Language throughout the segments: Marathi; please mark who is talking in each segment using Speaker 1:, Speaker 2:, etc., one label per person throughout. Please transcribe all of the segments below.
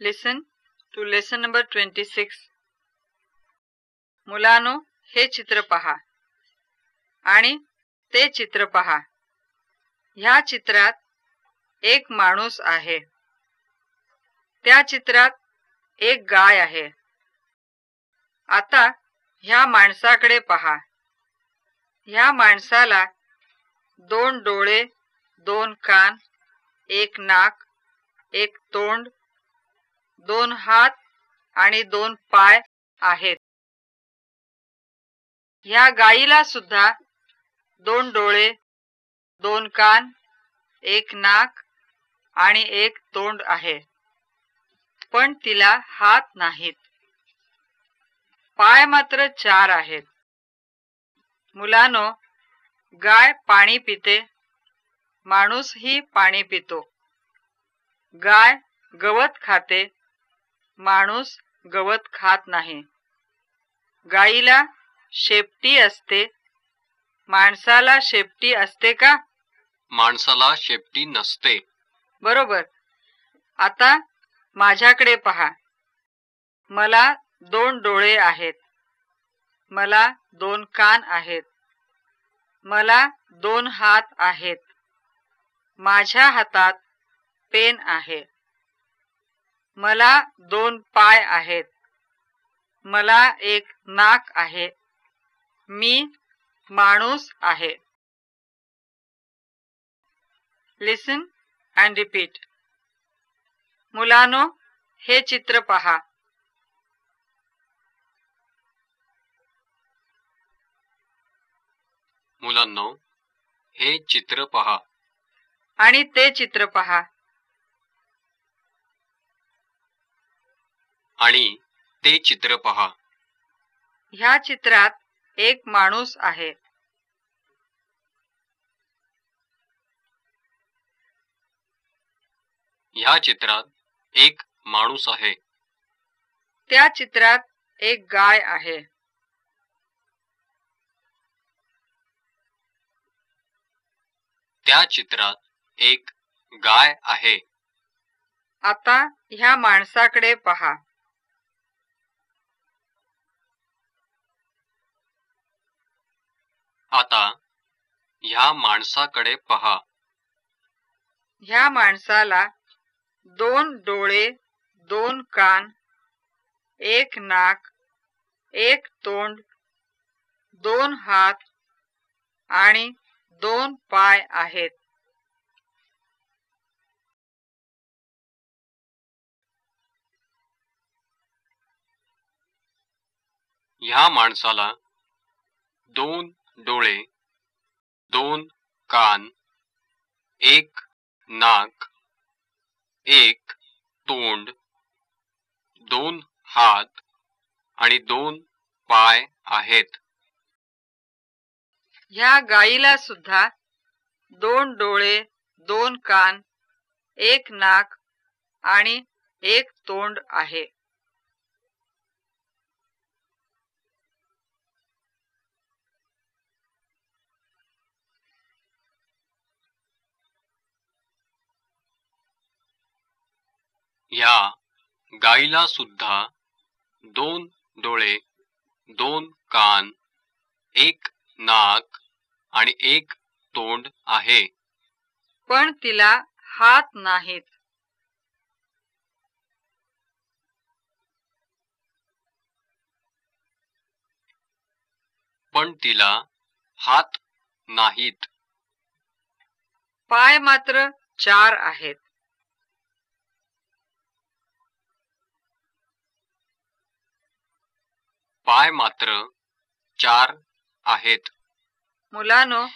Speaker 1: Listen to lesson number twenty six मुलानो हे चित्र पहा. आणि ते चित्र पहा. ह्या चित्रात एक माणूस आहे. त्या चित्रात एक गाय आहे. आता ह्या माणसाकडे पहा. ह्या माणसाला दोन डोळे दोन कान एक नाक एक तोंड दोन हात आणि दोन पाय आहेत. ह्या गायीला सुद्धा दोन डोळे दोन कान एक नाक आणि एक तोंड आहे. पण तिला हात नाहीत. पाय मात्र चार आहेत. मुलानो गाय पाणी पिते माणूसही पाणी पितो. गाय गवत खाते माणूस गवत खात नाही. गाईला शेपटी असते. माणसाला शेपटी असते का?
Speaker 2: माणसाला शेपटी नसते.
Speaker 1: बरोबर. आता माझ्याकडे पहा. मला दोन डोळे आहेत. मला दोन कान आहेत. मला दोन हात आहेत. माझ्या हातात पेन आहे. मला दोन पाय आहेत. मला एक नाक आहे. मी माणूस आहे. लिसन अँड रिपीट मुलानो हे चित्र पहा.
Speaker 2: मुलांनो हे चित्र पहा.
Speaker 1: आणि ते चित्र पहा.
Speaker 2: आणि ते चित्र पहा.
Speaker 1: ह्या चित्रात एक माणूस आहे.
Speaker 2: ह्या चित्रात एक माणूस आहे.
Speaker 1: त्या चित्रात एक गाय आहे.
Speaker 2: त्या चित्रात एक गाय आहे.
Speaker 1: आता ह्या माणसाकडे पहा.
Speaker 2: आता ह्या माणसाकडे पहा.
Speaker 1: ह्या माणसाला दोन डोळे दोन कान एक नाक एक तोंड दोन हात आणि दोन पाय आहेत.
Speaker 2: ह्या माणसाला दोन डोळे दोन कान एक नाक एक तोंड दोन हात आणि दोन पाय आहेत.
Speaker 1: ह्या गाईला सुद्धा दोन डोळे दोन कान एक नाक आणि एक तोंड आहे.
Speaker 2: ह्या गाईला सुद्धा दोन डोळे दोन कान एक नाक आणि एक तोंड आहे.
Speaker 1: पण तिला हात नाहीत.
Speaker 2: पण तिला हात नाहीत.
Speaker 1: पाय मात्र चार आहेत.
Speaker 2: पाय मात्र चार आहेत.
Speaker 1: मुलानो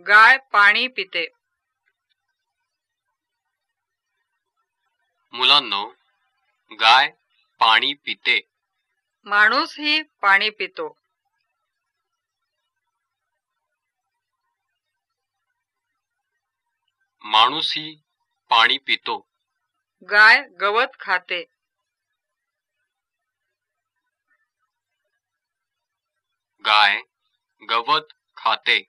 Speaker 1: गाय पाणी पिते.
Speaker 2: मुलांनो गाय पाणी पिते.
Speaker 1: माणूसही पाणी पितो.
Speaker 2: माणूसही पाणी पितो.
Speaker 1: गाय गवत खाते.
Speaker 2: गाय गवत खाते.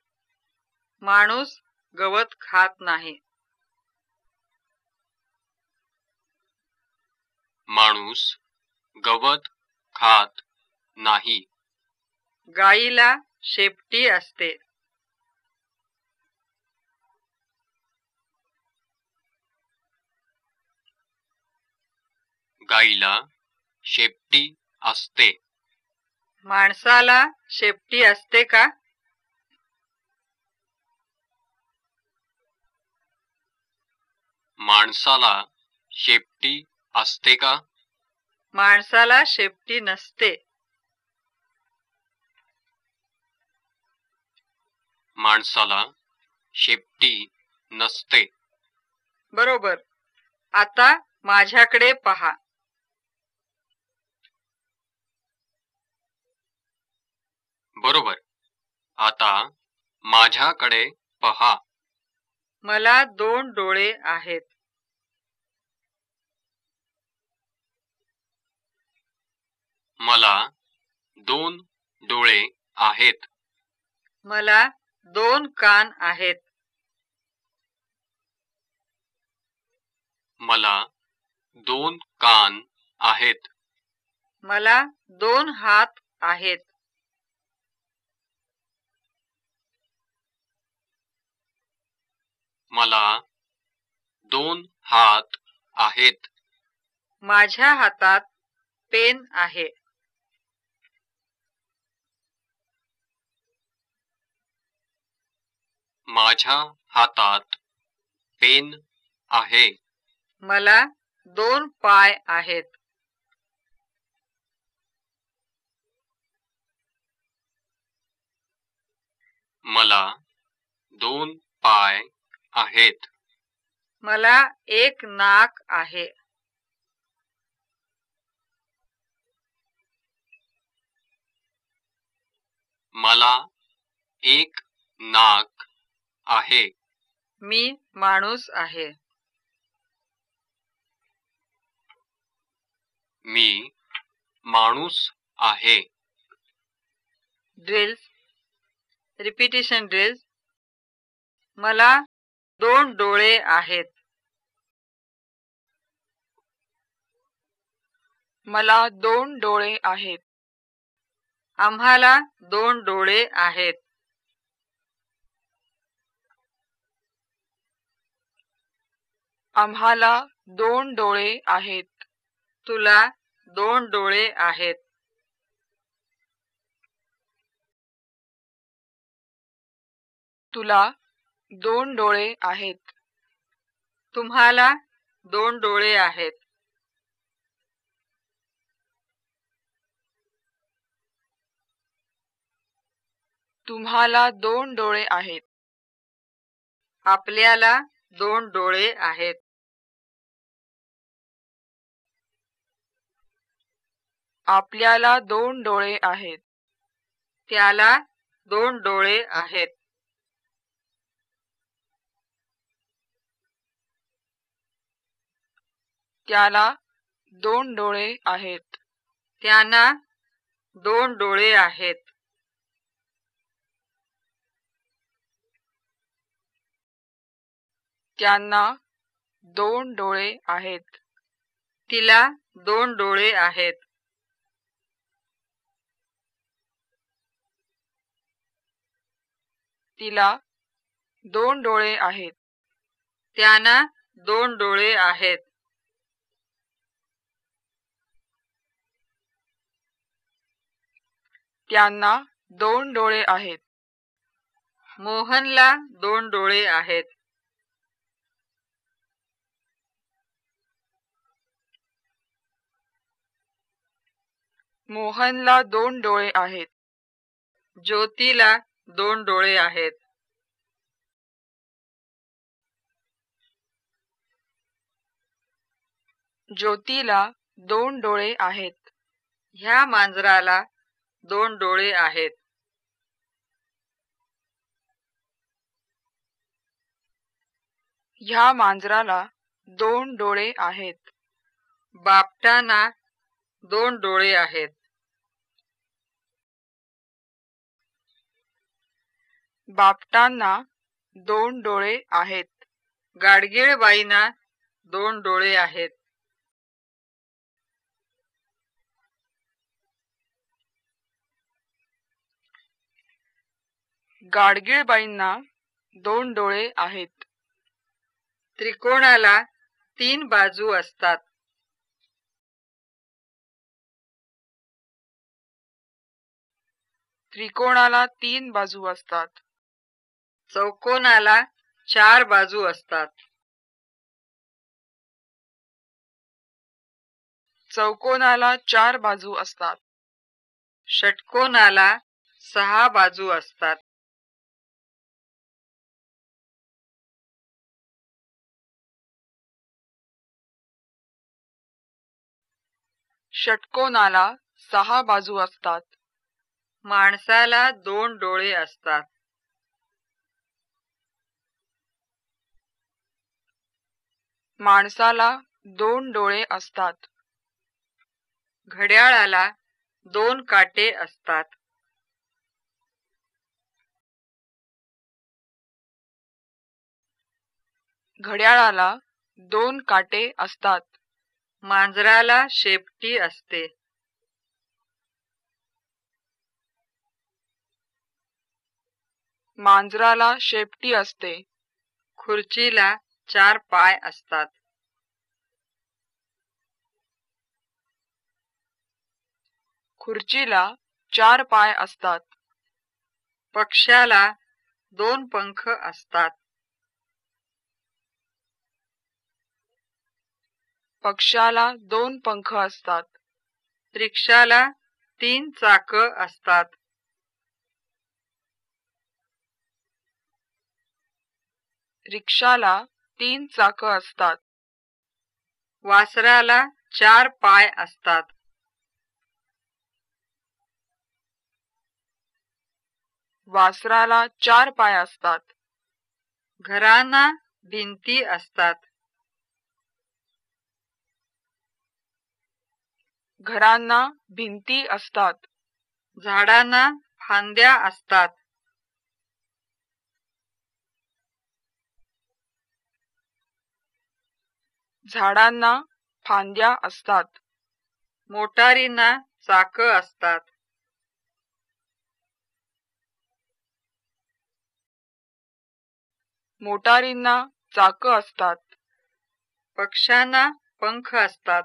Speaker 1: माणूस गवत खात नाही.
Speaker 2: माणूस गवत खात नाही.
Speaker 1: गाईला शेपटी असते.
Speaker 2: गाईला शेपटी असते.
Speaker 1: माणसाला शेपटी असते का?
Speaker 2: माणसाला शेपटी असते का?
Speaker 1: माणसाला शेपटी नसते.
Speaker 2: माणसाला शेपटी नसते.
Speaker 1: बरोबर. आता माझ्याकडे पहा.
Speaker 2: बरोबर. आता माझ्याकडे पहा.
Speaker 1: मला दोन डोळे आहेत.
Speaker 2: मला दोन डोळे आहेत.
Speaker 1: मला दोन कान आहेत.
Speaker 2: मला दोन कान आहेत.
Speaker 1: मला दोन हात आहेत.
Speaker 2: मला दोन हात आहेत.
Speaker 1: माझ्या हातात पेन आहे.
Speaker 2: माझ्या हातात पेन आहे.
Speaker 1: मला दोन पाय आहेत.
Speaker 2: मला दोन पाय आहेत.
Speaker 1: मला एक नाक आहे.
Speaker 2: मला एक नाक आहे.
Speaker 1: मी माणूस आहे.
Speaker 2: मी माणूस आहे.
Speaker 1: ड्रिल्स रिपिटिशन ड्रिल्स मला दोन डोळे आहेत.
Speaker 3: मला दोन डोळे आहेत.
Speaker 1: आम्हाला दोन डोळे आहेत.
Speaker 3: आम्हाला दोन डोळे आहेत.
Speaker 1: तुला दोन डोळे आहेत.
Speaker 3: तुला दोन डोळे आहेत.
Speaker 1: तुम्हाला दोन डोळे आहेत.
Speaker 3: तुम्हाला दोन डोळे आहेत.
Speaker 1: आपल्याला दोन डोळे आहेत.
Speaker 3: आपल्याला दोन डोळे आहेत.
Speaker 1: त्याला दोन डोळे आहेत.
Speaker 3: त्याला दोन डोळे आहेत.
Speaker 1: त्यांना दोन डोळे आहेत.
Speaker 3: त्यांना दोन डोळे आहेत.
Speaker 1: तिला दोन डोळे आहेत.
Speaker 3: तिला दोन डोळे आहेत.
Speaker 1: त्यांना दोन डोळे आहेत.
Speaker 3: त्यांना दोन डोळे आहेत.
Speaker 1: मोहनला दोन डोळे आहेत.
Speaker 3: मोहनला दोन डोळे आहेत.
Speaker 1: ज्योतीला दोन डोळे आहेत.
Speaker 3: ज्योतीला दोन डोळे आहेत.
Speaker 1: ह्या मांजराला दोन डोळे आहेत.
Speaker 3: ह्या मांजराला दोन डोळे आहेत.
Speaker 1: बापटांना दोन डोळे आहेत.
Speaker 3: बापटांना दोन डोळे आहेत.
Speaker 1: गाडगीळबाईंना दोन डोळे आहेत.
Speaker 3: गाडगीळबाईंना दोन डोळे आहेत.
Speaker 1: त्रिकोणाला तीन बाजू असतात.
Speaker 3: त्रिकोणाला तीन बाजू असतात.
Speaker 1: चौकोनाला चार बाजू असतात.
Speaker 3: चौकोनाला चार बाजू असतात.
Speaker 1: षटकोनाला सहा बाजू असतात.
Speaker 3: षटकोनाला सहा बाजू असतात.
Speaker 1: माणसाला दोन डोळे असतात.
Speaker 3: माणसाला दोन डोळे असतात.
Speaker 1: घड्याळाला दोन काटे असतात.
Speaker 3: घड्याळाला दोन काटे असतात.
Speaker 1: मांजराला शेपटी असते.
Speaker 3: मांजराला शेपटी असते.
Speaker 1: खुर्चीला चार पाय असतात.
Speaker 3: खुर्चीला चार पाय असतात.
Speaker 1: पक्ष्याला दोन पंख असतात.
Speaker 3: पक्षाला दोन पंख असतात.
Speaker 1: रिक्षाला तीन चाक असतात.
Speaker 3: रिक्षाला तीन चाक असतात.
Speaker 1: वासराला चार पाय असतात.
Speaker 3: वासराला चार पाय असतात.
Speaker 1: घरांना भिंती असतात.
Speaker 3: घरांना भिंती असतात.
Speaker 1: झाडांना फांद्या असतात.
Speaker 3: झाडांना फांद्या असतात.
Speaker 1: मोटारींना चाक असतात.
Speaker 3: मोटारींना चाक असतात.
Speaker 1: पक्ष्यांना पंख असतात.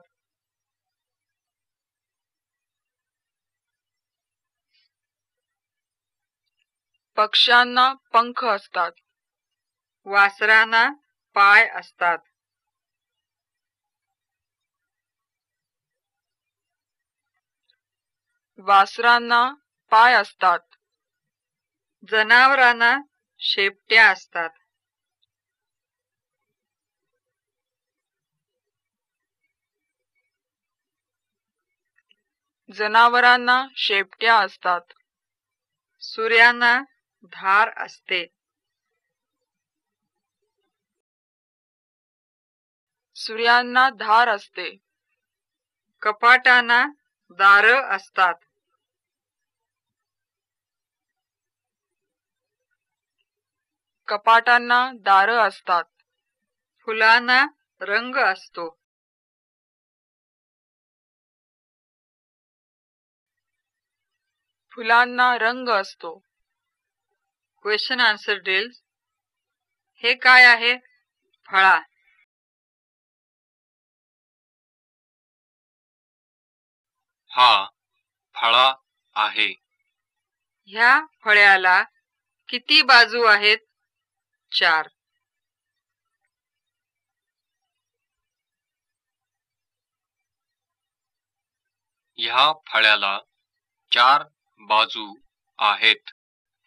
Speaker 3: पक्ष्यांना पंख असतात.
Speaker 1: वासरांना पाय असतात.
Speaker 3: वासरांना पाय असतात.
Speaker 1: जनावरांना शेपट्या असतात.
Speaker 3: जनावरांना शेपट्या असतात.
Speaker 1: सूर्यांना धार असते.
Speaker 3: सूर्यांना धार असते.
Speaker 1: कपाटांना दार असतात.
Speaker 3: कपाटांना दार असतात.
Speaker 1: फुलांना रंग असतो.
Speaker 3: फुलांना रंग असतो.
Speaker 1: क्वेश्चन आन्सर ड्रिल्स हे काय आहे? फळा.
Speaker 2: हा फळा आहे.
Speaker 1: ह्या फळ्याला किती बाजू आहेत? चार.
Speaker 2: ह्या फळ्याला चार बाजू आहेत.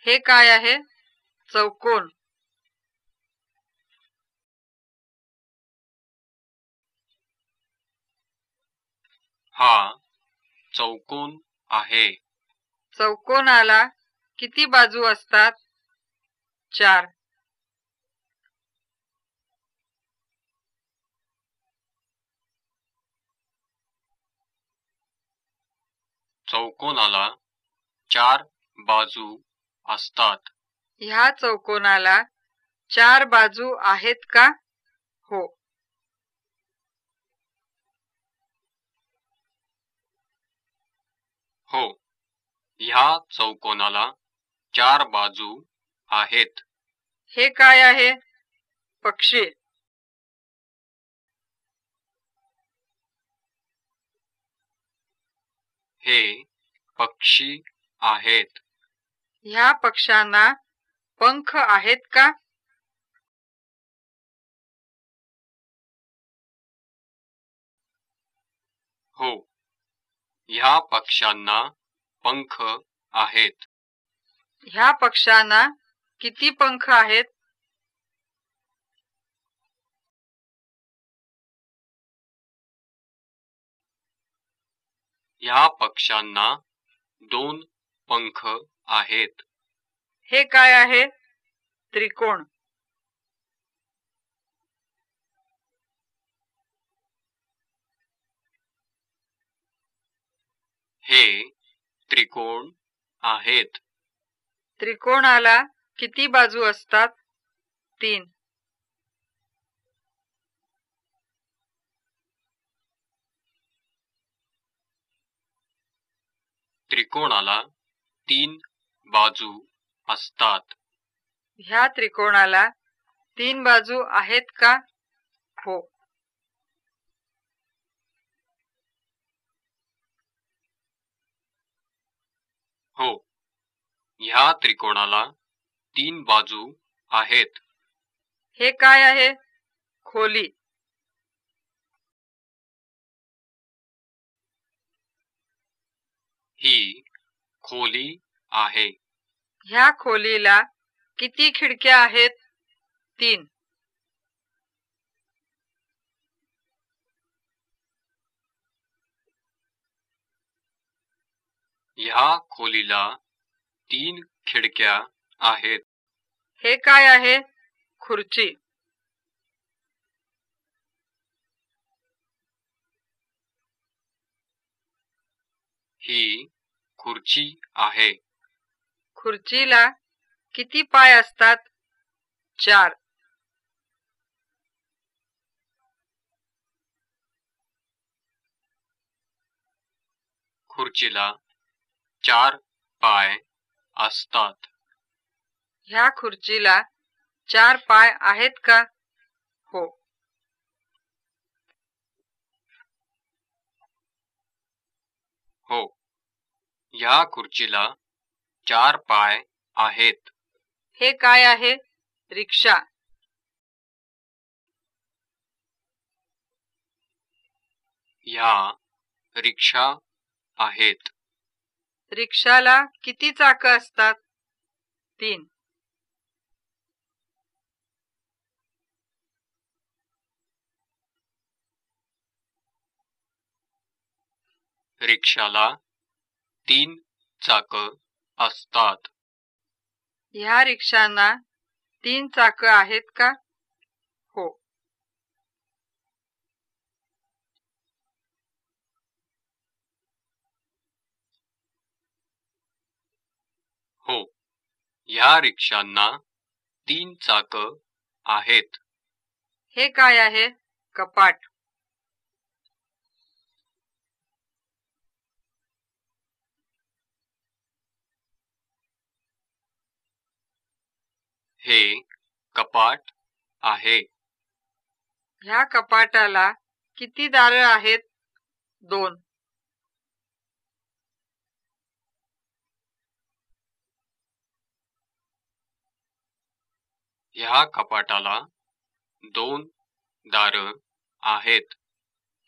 Speaker 1: हे काय आहे? चौकोन.
Speaker 2: हा चौकोन आहे.
Speaker 1: चौकोनाला किती बाजू असतात? चार.
Speaker 2: चौकोनाला चार बाजू असतात.
Speaker 1: ह्या चौकोनाला चार बाजू आहेत का? हो.
Speaker 2: हो. ह्या चौकोनाला चार बाजू आहेत.
Speaker 1: हे काय आहे? पक्षी.
Speaker 2: हे पक्षी आहेत.
Speaker 1: ह्या पक्ष्यांना पंख आहेत का?
Speaker 2: हो. ह्या पक्ष्यांना पंख आहेत.
Speaker 1: ह्या पक्ष्यांना किती पंख आहेत?
Speaker 2: ह्या पक्ष्यांना दोन पंख आहेत.
Speaker 1: हे काय आहे? त्रिकोण.
Speaker 2: हे त्रिकोण आहेत.
Speaker 1: त्रिकोणाला किती बाजू असतात? तीन.
Speaker 2: त्रिकोणाला तीन बाजू असतात.
Speaker 1: ह्या त्रिकोणाला तीन बाजू आहेत का? हो.
Speaker 2: हो. ह्या त्रिकोणाला तीन बाजू आहेत.
Speaker 1: हे काय आहे? खोली.
Speaker 2: ही खोली आहे.
Speaker 1: ह्या खोलीला किती खिडक्या आहेत? तीन.
Speaker 2: ह्या खोलीला तीन खिडक्या आहेत.
Speaker 1: हे काय आहे? खुर्ची.
Speaker 2: ही खुर्ची आहे.
Speaker 1: खुर्चीला किती पाय असतात? चार.
Speaker 2: खुर्चीला चार पाय असतात.
Speaker 1: ह्या खुर्चीला चार पाय आहेत का? हो.
Speaker 2: हो. ह्या खुर्चीला चार पाय आहेत.
Speaker 1: हे काय आहे? रिक्षा.
Speaker 2: ह्या रिक्षा आहेत.
Speaker 1: रिक्षाला किती चाक असतात? तीन.
Speaker 2: रिक्षाला तीन चाक असतात.
Speaker 1: ह्या रिक्षांना तीन चाक आहेत का? हो.
Speaker 2: हो. ह्या रिक्षांना तीन चाक आहेत.
Speaker 1: हे काय आहे? कपाट.
Speaker 2: हे कपाट आहे.
Speaker 1: ह्या कपाटाला किती दार आहेत? दोन.
Speaker 2: ह्या कपाटाला दोन दार आहेत.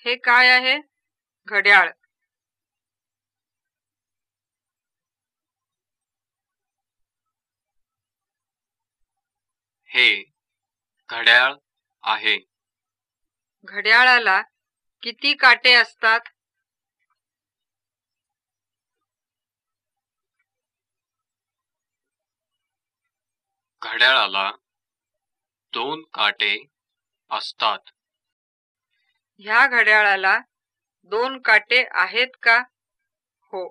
Speaker 1: हे काय आहे? घड्याळ.
Speaker 2: हे घड्याळ आहे.
Speaker 1: घड्याळाला किती काटे असतात?
Speaker 2: घड्याळाला दोन काटे असतात.
Speaker 1: ह्या घड्याळाला दोन काटे आहेत का? हो.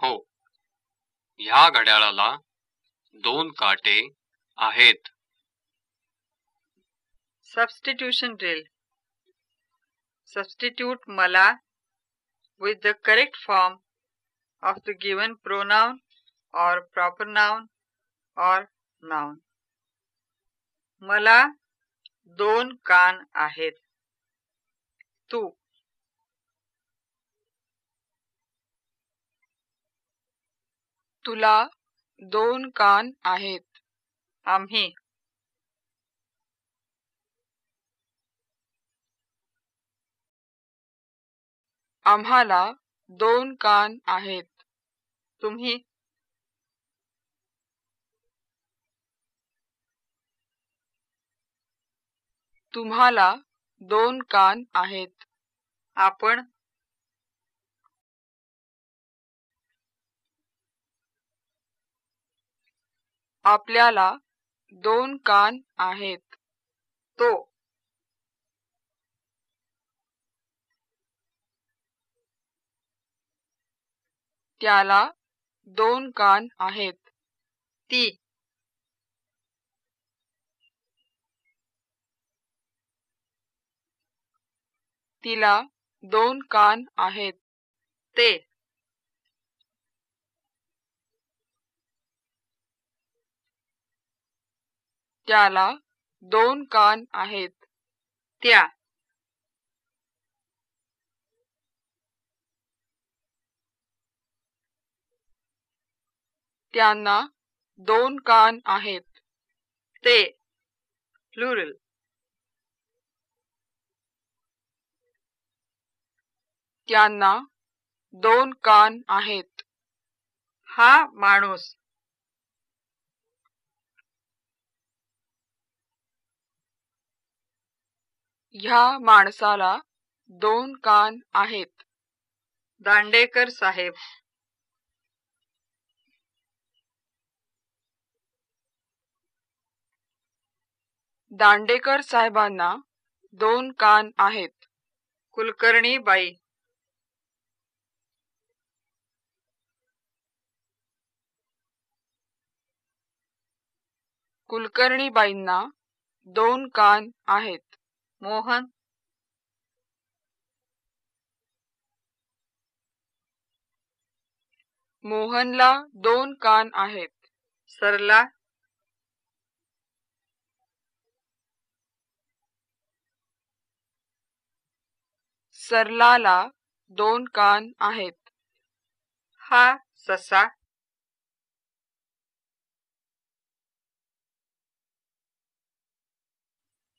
Speaker 2: हो. या घड्याळाला दोन काटे आहेत.
Speaker 1: सबस्टिट्यूशन ड्रिल सबस्टिट्यूट मला with the correct form of the given pronoun और प्रॉपर नाऊन और नाऊन मला दोन कान आहेत. तू
Speaker 3: तुला दोन कान आहेत.
Speaker 1: आम्ही.
Speaker 3: आम्हाला दोन कान आहेत.
Speaker 1: तुम्ही?
Speaker 3: तुम्हाला दोन कान आहेत.
Speaker 1: आपण
Speaker 3: आपल्याला दोन कान आहेत.
Speaker 1: तो
Speaker 3: त्याला दोन कान आहेत.
Speaker 1: ती
Speaker 3: तिला दोन कान आहेत.
Speaker 1: ते
Speaker 3: त्याला दोन कान आहेत.
Speaker 1: त्या.
Speaker 3: त्यांना दोन कान आहेत.
Speaker 1: ते. प्लुरल.
Speaker 3: त्यांना दोन कान आहेत.
Speaker 1: हा माणूस.
Speaker 3: ह्या माणसाला दोन कान आहेत.
Speaker 1: दांडेकर साहेब.
Speaker 3: दांडेकर साहेबांना दोन कान आहेत.
Speaker 1: कुलकर्णी बाई
Speaker 3: कुलकर्णीबाईंना दोन कान आहेत.
Speaker 1: मोहन
Speaker 3: मोहनला दोन कान आहेत.
Speaker 1: सरला.
Speaker 3: सरलाला दोन कान आहेत.
Speaker 1: हा ससा.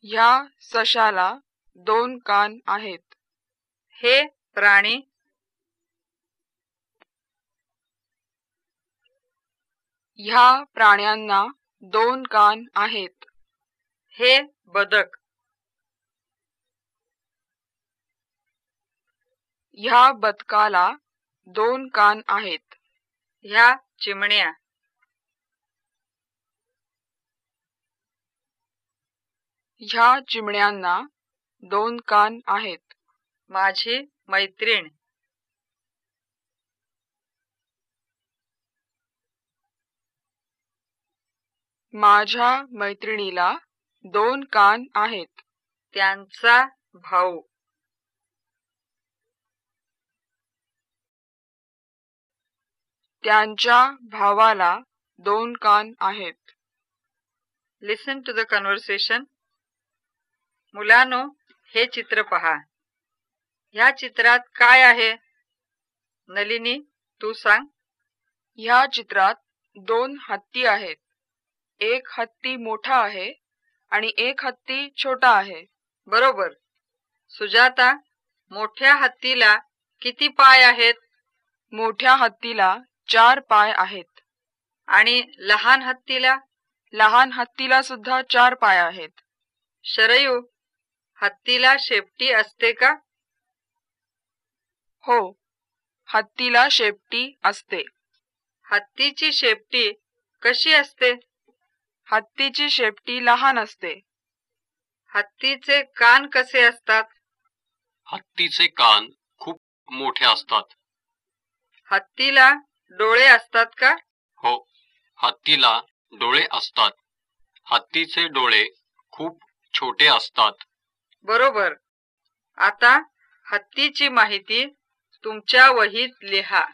Speaker 3: ह्या सशाला दोन कान आहेत.
Speaker 1: हे प्राणी
Speaker 3: ह्या प्राण्यांना दोन कान आहेत.
Speaker 1: हे बदक.
Speaker 3: ह्या बदकाला दोन कान आहेत.
Speaker 1: ह्या चिमण्या.
Speaker 3: ह्या चिमण्यांना दोन कान आहेत.
Speaker 1: माझी मैत्रीण.
Speaker 3: माझ्या मैत्रिणीला दोन कान आहेत.
Speaker 1: त्यांचा भाऊ.
Speaker 3: त्यांच्या भावाला दोन कान आहेत.
Speaker 1: लिसन टू द कन्व्हर्सेशन मुलानो हे चित्र पहा. ह्या चित्रात काय आहे? नलिनी तू सांग.
Speaker 3: ह्या चित्रात दोन हत्ती आहेत. एक हत्ती मोठा आहे आणि एक हत्ती छोटा आहे.
Speaker 1: बरोबर. सुजाता मोठ्या हत्तीला किती पाय आहेत?
Speaker 3: मोठ्या हत्तीला चार पाय आहेत.
Speaker 1: आणि लहान हत्तीला?
Speaker 3: लहान हत्तीला सुद्धा चार पाय आहेत.
Speaker 1: शरयू हत्तीला शेपटी असते का?
Speaker 3: हो हत्तीला शेपटी असते.
Speaker 1: हत्तीची शेपटी कशी असते?
Speaker 3: हत्तीची शेपटी लहान असते.
Speaker 1: हत्तीचे कान कसे असतात?
Speaker 2: हत्तीचे कान खूप मोठे असतात.
Speaker 1: हत्तीला डोळे असतात का?
Speaker 2: हो हत्तीला डोळे असतात. हत्तीचे डोळे खूप छोटे असतात.
Speaker 1: बरोबर. आता हत्तीची माहिती तुमच्या वहीत लिहा.